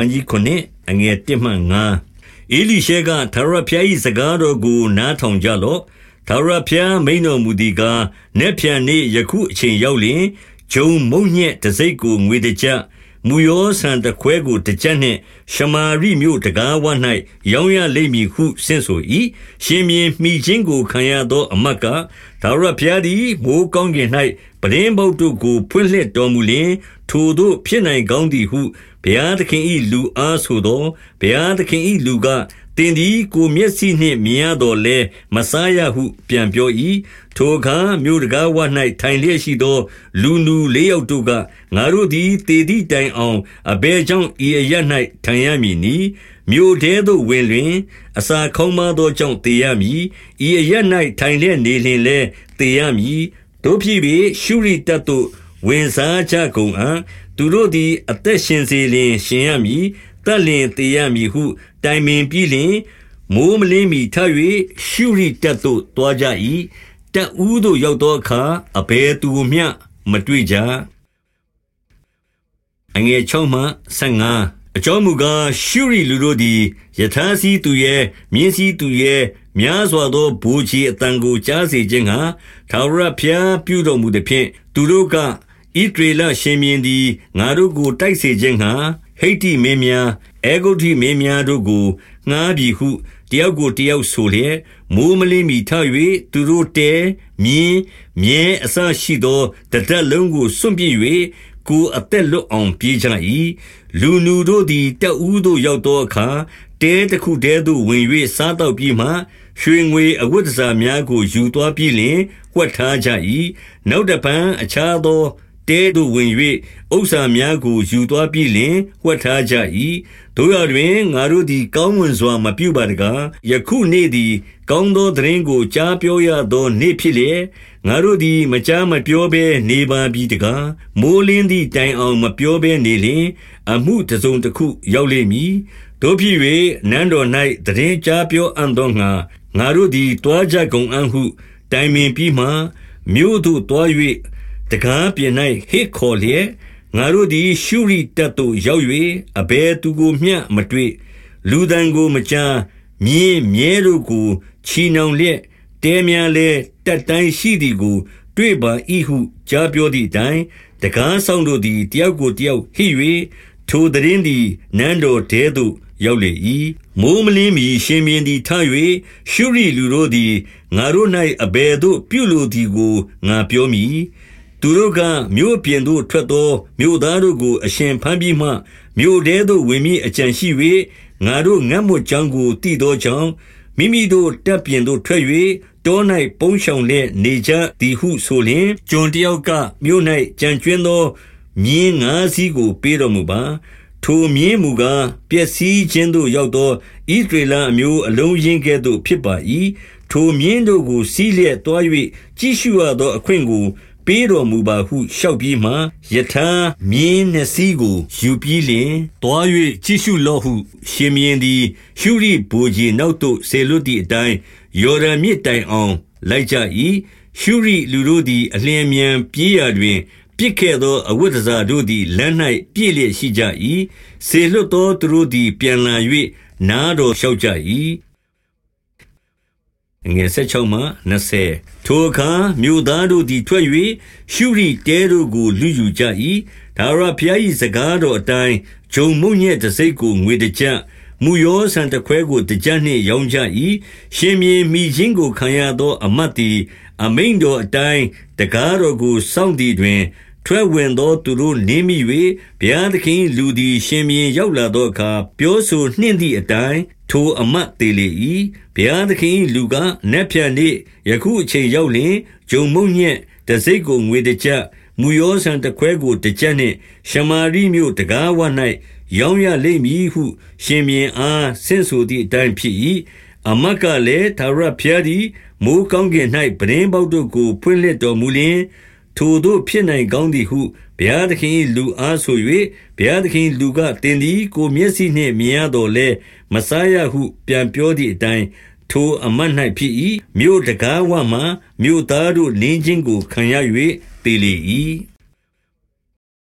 န်းကြီး9အငယ်1မှ5အေလိရှေကသာရဖျား၏စကားတော်ကို နားထောင်ကြလော့သာရဖျားမိန်တော်မူသည်ကားနက်ဖြန်နေ့ယခုအချိန်ရောက်လျင်ဂျုံမုံညက်တစိ့ကိုငွေတကြမူယောဆန်တခွဲကိုတကြက်နှင့်ရှမာရိမြို့တကားဝ၌ရောင်းရလိမ့်မည်ဟုဆင့်ဆို၏ရှင်မြင်းမိချင်းကိုခံရသော အမတ်ကဒါရဖျားသည်မိုးကောင်းကင်၌ပရင်းပုတ်တို့ကို ဖွင့်လှစ်တော်မူလျင်ထိုတို့ဖြစ်နိုင်ကောင်းသည်ဟု ဘုရားသခင်၏လူအားဆိုသောဘုရားသခင်၏လူကတင်သည်ကိုမျက်စိနှင့်မြင်ရတော်လဲမစားရဟု ပြန်ပြော၏ထိုအခါမြို့တကားဝ၌ထိုင်လျက်ရှိသော လူနူလေးယောက်တို့ကငါတို့သည်တေသည့်တိုင်အောင်အဘယ်ကြောင့်ဤအရ၌ထိုင်ရမည်နီမြို့ထဲသို့ဝင်လျင် အစာခေါင်းမသောကြောင့်တေရမည်ဤအရ၌ထိုင်လျက်နေလျင်လဲတေရမည်တို့ဖြစ်ပြီးရှုရိတတ်သို့ ဝင်စားကြကုန်အံ့သူတို့သည် အသက်ရှင်စေလျင်ရှင်ရမည်တက်လျင်တေရမည်ဟု တိုင်ပင်ပြီးလျင်မိုးမလင်းမီထ၍ရှုရိတက်သို့တွားကြ၏တက်ဦးသို့ရောက်သောအခါအဘယ်သူမျှမတွေ့ကြအငယ်6မှ15အကြောင်းမူကားရှုရိလူတို့သည်ယထာစီသူရဲ့မြင်းစည်းသူရဲ့များစွာသောဘူချီအတန်ကိုကြားစေခြင်းဟာသာဝရဖျားပြုတော်မူသည်ဖြင့်သူတို့က ဣဒရေလရှင်မြင်းသည် ငါတို့ကိုတိုက်စေခြင်းဟာဟိတ်တိမင်းများအေဂုတ်တိမင်းများတို့ကို ငှားပြီဟု တယောက်ကိုတယောက်ဆိုလျက် မိုးမလင်းမီထ၍သူတို့တဲ မြင်း မြဲအစရှိသောတဒက်လုံးကို စွန့်ပစ်၍ကိုအသက်လွတ်အောင် ပြေးကြ၏လူနူတို့သည်တအူးတို့ရောက်သောအခါ တဲတစ်ခုတည်းသို့ဝင်၍စားတော့ပြီးမှ ရွှေငွေအဝတ်တစားများကို ယူသွားပြီးလျှင် ဝှက်ထားကြ၏နောက်တပံအခြားသော တဲသို့ဝင်၍ဥစ္စာများကိုယူသွားပြီးလျှင်ဝှက်ထားကြ၏တို့ရတွင်ငါတို့သည်ကောင်းမွန်စွာမပြုပါတကားယခုနေ့သည် ကောင်းသောသတင်းကိုကြားပြောရသောနေ့ဖြစ်လျက်ငါတို့သည်မကြားမပြောဘဲနေပါပြီတကားမိုးလင်းသည့်တိုင်အောင်မပြောဘဲနေလျင်အမှုတစုံတစ်ခုရောက်လိမ့်မည်တို့ဖြစ်၍နန်းတော်၌သတင်းကြားပြောအံ့သောငါငါတို့သည်တွားကြကုန်အံ့ဟု တိုင်ပင်ပြီးမှမြို့သို့တွား၍ တကားပြင်၌ဟစ်ခေါ်လျက်ငါတို့သည်ရှုရိတပ်သို့ရောက်၍အဘယ်သူကိုမျှမတွေ့လူတန်ကိုမကြားမြင်းမြဲတို့ကိုချီနှောင်လျက်တဲများလဲတက်တိုင်းရှိသည်ကို တွေ့ပါ၏ဟုကြားပြောသည့်အတိုင်းတကားဆောင်တို့သည်တယောက်ကိုတယောက်ဟစ်၍ထိုသတင်းသည်နန်းတော်တဲသို့ရောက်လေ၏မိုးမလင်းမီရှင်မြင်းသည်ထ၍ရှုရိလူတို့သည်ငါတို့၌အဘယ်သို့ပြုလိုသည်ကိုငါပြောမည် သူတို့ကမြို့ပြင်သို့ထွက်သော မြို့သားတို့ကို အရှင်ဖမ်းပြီးမှ မြို့ထဲသို့ဝင်မည်အကြံရှိ၍ငါတို့ငတ်မွတ်ကြောင်းကိုတည်သောကြောင့် မိမိတို့တပ်ပြင်သို့ထွက်၍တော၌ပုန်းရှောင်လျက် နေကြသည်ဟုဆိုလျင် ကျွန်တယောက်က မြို့၌ကြံကျွင်းသော မြင်းငါးစီးကို ပေးတော်မူပါ ထိုမြင်းမူကား ပျက်စီးခြင်းသို့ ရောက်သော ဣသရေလအမျိုးအလုံးရင်းကဲ့သို့ ဖြစ်ပါ၏ထိုမြင်းတို့ကို စီးလျက်တွား၍ကြည့်ရှုရသော အခွင့်ကို ပေးတော်မူပါဟုလျှောက်ပြီးမှယထာမြင်းနှစ်စီးကိုယူပြီးလျင်တွား၍ကြည့်ရှုလော့ဟု ရှင်မြင်းသည်ရှုရိဘူကြီးနောက်သို့ဆေလွတ်သည့်အတိုင်းယော်ဒန်မြစ်တိုင်အောင်လိုက်ကြ၏ရှုရိလူတို့သည်အလျင်မြန်ပြေးရတွင်ပြစ်ခဲ့သောအဝတ်တစားတို့သည်လမ်း၌ပြည့်လျက်ရှိကြ၏ဆေလွတ်သောသူတို့သည်ပြန်လာ၍နားတော်လျှောက်ကြ၏ ငယ်16မှ20ထိုအခါမြို့သားတို့သည်ထွက်၍ရှုရိတဲတို့ကိုလူယူကြ၏ဒါရဖျား၏စကားတော်အတိုင်းဂျုံမုံညက်တစိတ်ကိုငွေတကြမူယောဆန်တခွဲကိုတကြနှင့်ရောင်းကြ၏ရှင်မြေမိချင်းကိုခံရသော အမတ်သည်အမိန်တော်အတိုင်းတကားတော်ကိုစောင့်သည်တွင် ထွက်ဝင်သောသူတို့နင်းမိ၍ဘုရားသခင်လူသည် ရှင်မြင်းရောက်လာသောအခါပြောဆိုနှင့်သည့်အတိုင်းထိုအမတ်သေးလေ၏ ဘုရားသခင်လူကနက်ဖြန်နေ့ယခုအချိန်ရောက်လျင်ဂျုံမုံညက်တစိတ်ကိုငွေတကြမူယောဆန်တခွဲကိုတကြနှင့် ရှမာရိမြို့တကားဝ၌ရောင်းရလိမ့်မည်ဟု ရှင်မြင်းအားဆင့်ဆိုသည့်အတိုင်းဖြစ်၏အမတ်ကလည်းသာရဖျားသည်မိုးကောင်းကင်၌ပရင်းပေါက်တို့ကိုဖွင့်လှစ်တော်မူလျင် ထိုတို့ဖြစ်နိုင်ကောင်းသည်ဟုဘုရားသခင်၏လူအားဆို၍ဘုရားသခင်လူကတင်သည်ကိုမျက်စိနှင့်မြင်ရတော်လဲမစားရဟုပြန်ပြောသည့်အတိုင်းထိုအမတ်၌ဖြစ်၏မြို့တကားဝမှမြို့သားတို့လင်းချင်းကိုခံရ၍တည်လေ၏